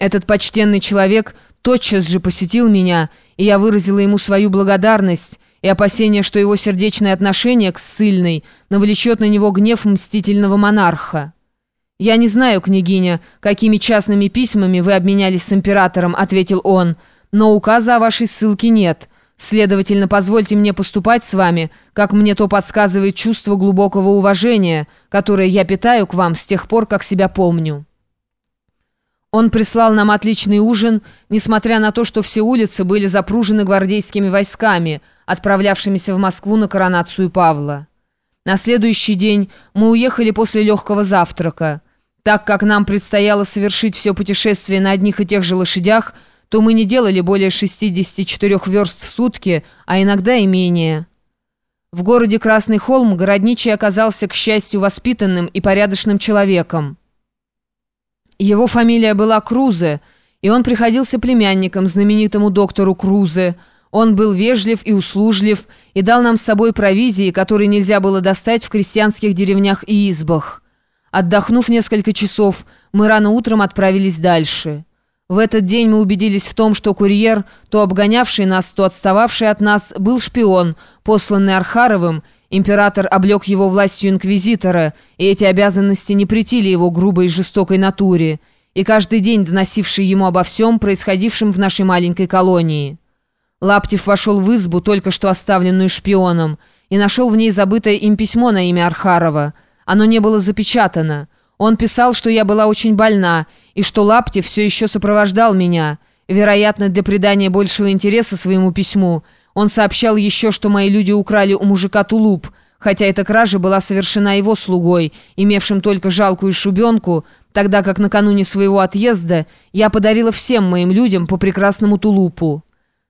Этот почтенный человек тотчас же посетил меня, и я выразила ему свою благодарность и опасение, что его сердечное отношение к ссыльной навлечет на него гнев мстительного монарха. «Я не знаю, княгиня, какими частными письмами вы обменялись с императором», — ответил он, «но указа о вашей ссылке нет. Следовательно, позвольте мне поступать с вами, как мне то подсказывает чувство глубокого уважения, которое я питаю к вам с тех пор, как себя помню». Он прислал нам отличный ужин, несмотря на то, что все улицы были запружены гвардейскими войсками, отправлявшимися в Москву на коронацию Павла. На следующий день мы уехали после легкого завтрака. Так как нам предстояло совершить все путешествие на одних и тех же лошадях, то мы не делали более 64 верст в сутки, а иногда и менее. В городе Красный Холм городничий оказался, к счастью, воспитанным и порядочным человеком. Его фамилия была Крузе, и он приходился племянником знаменитому доктору Крузе. Он был вежлив и услужлив и дал нам с собой провизии, которые нельзя было достать в крестьянских деревнях и избах. Отдохнув несколько часов, мы рано утром отправились дальше. В этот день мы убедились в том, что курьер, то обгонявший нас, то отстававший от нас, был шпион, посланный Архаровым, Император облег его властью инквизитора, и эти обязанности не претили его грубой и жестокой натуре, и каждый день доносивший ему обо всем, происходившем в нашей маленькой колонии. Лаптев вошел в избу, только что оставленную шпионом, и нашел в ней забытое им письмо на имя Архарова. Оно не было запечатано. Он писал, что я была очень больна, и что Лаптев все еще сопровождал меня, вероятно, для придания большего интереса своему письму – он сообщал еще, что мои люди украли у мужика тулуп, хотя эта кража была совершена его слугой, имевшим только жалкую шубенку, тогда как накануне своего отъезда я подарила всем моим людям по прекрасному тулупу.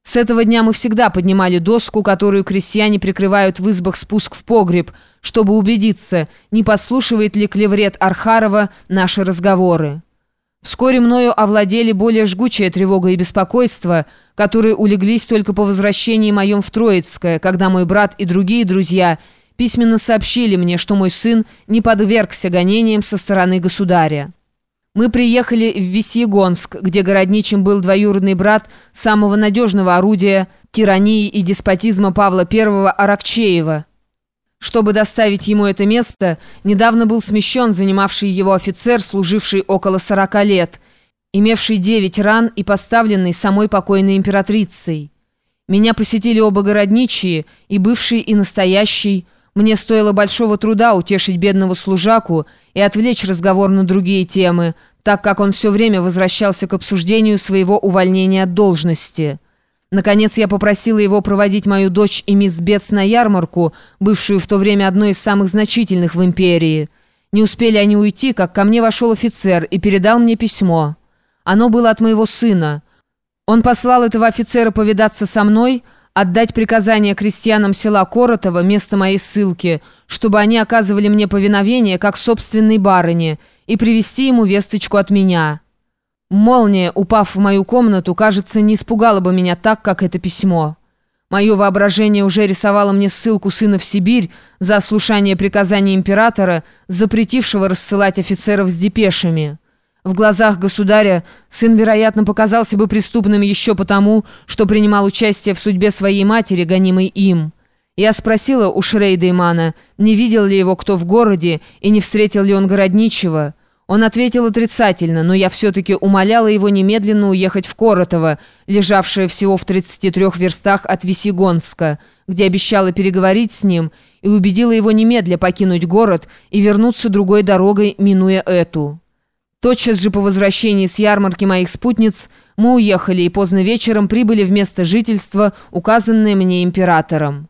С этого дня мы всегда поднимали доску, которую крестьяне прикрывают в избах спуск в погреб, чтобы убедиться, не подслушивает ли клеврет Архарова наши разговоры. Вскоре мною овладели более жгучая тревога и беспокойство, которые улеглись только по возвращении моем в Троицкое, когда мой брат и другие друзья письменно сообщили мне, что мой сын не подвергся гонениям со стороны государя. Мы приехали в Весьегонск, где городничим был двоюродный брат самого надежного орудия тирании и деспотизма Павла I Аракчеева – чтобы доставить ему это место, недавно был смещен занимавший его офицер, служивший около 40 лет, имевший 9 ран и поставленный самой покойной императрицей. Меня посетили оба городничие, и бывший, и настоящий. Мне стоило большого труда утешить бедного служаку и отвлечь разговор на другие темы, так как он все время возвращался к обсуждению своего увольнения от должности». Наконец я попросила его проводить мою дочь и мисс Бетс на ярмарку, бывшую в то время одной из самых значительных в империи. Не успели они уйти, как ко мне вошел офицер и передал мне письмо. Оно было от моего сына. Он послал этого офицера повидаться со мной, отдать приказание крестьянам села Коротова, место моей ссылки, чтобы они оказывали мне повиновение, как собственной барыне, и привести ему весточку от меня». Молния, упав в мою комнату, кажется, не испугала бы меня так, как это письмо. Мое воображение уже рисовало мне ссылку сына в Сибирь за ослушание приказания императора, запретившего рассылать офицеров с депешами. В глазах государя сын, вероятно, показался бы преступным еще потому, что принимал участие в судьбе своей матери, гонимой им. Я спросила у Шрейдеймана, не видел ли его кто в городе и не встретил ли он городничего. Он ответил отрицательно, но я все-таки умоляла его немедленно уехать в Коротово, лежавшее всего в 33 верстах от Весегонска, где обещала переговорить с ним и убедила его немедля покинуть город и вернуться другой дорогой, минуя эту. Тотчас же по возвращении с ярмарки моих спутниц мы уехали и поздно вечером прибыли в место жительства, указанное мне императором.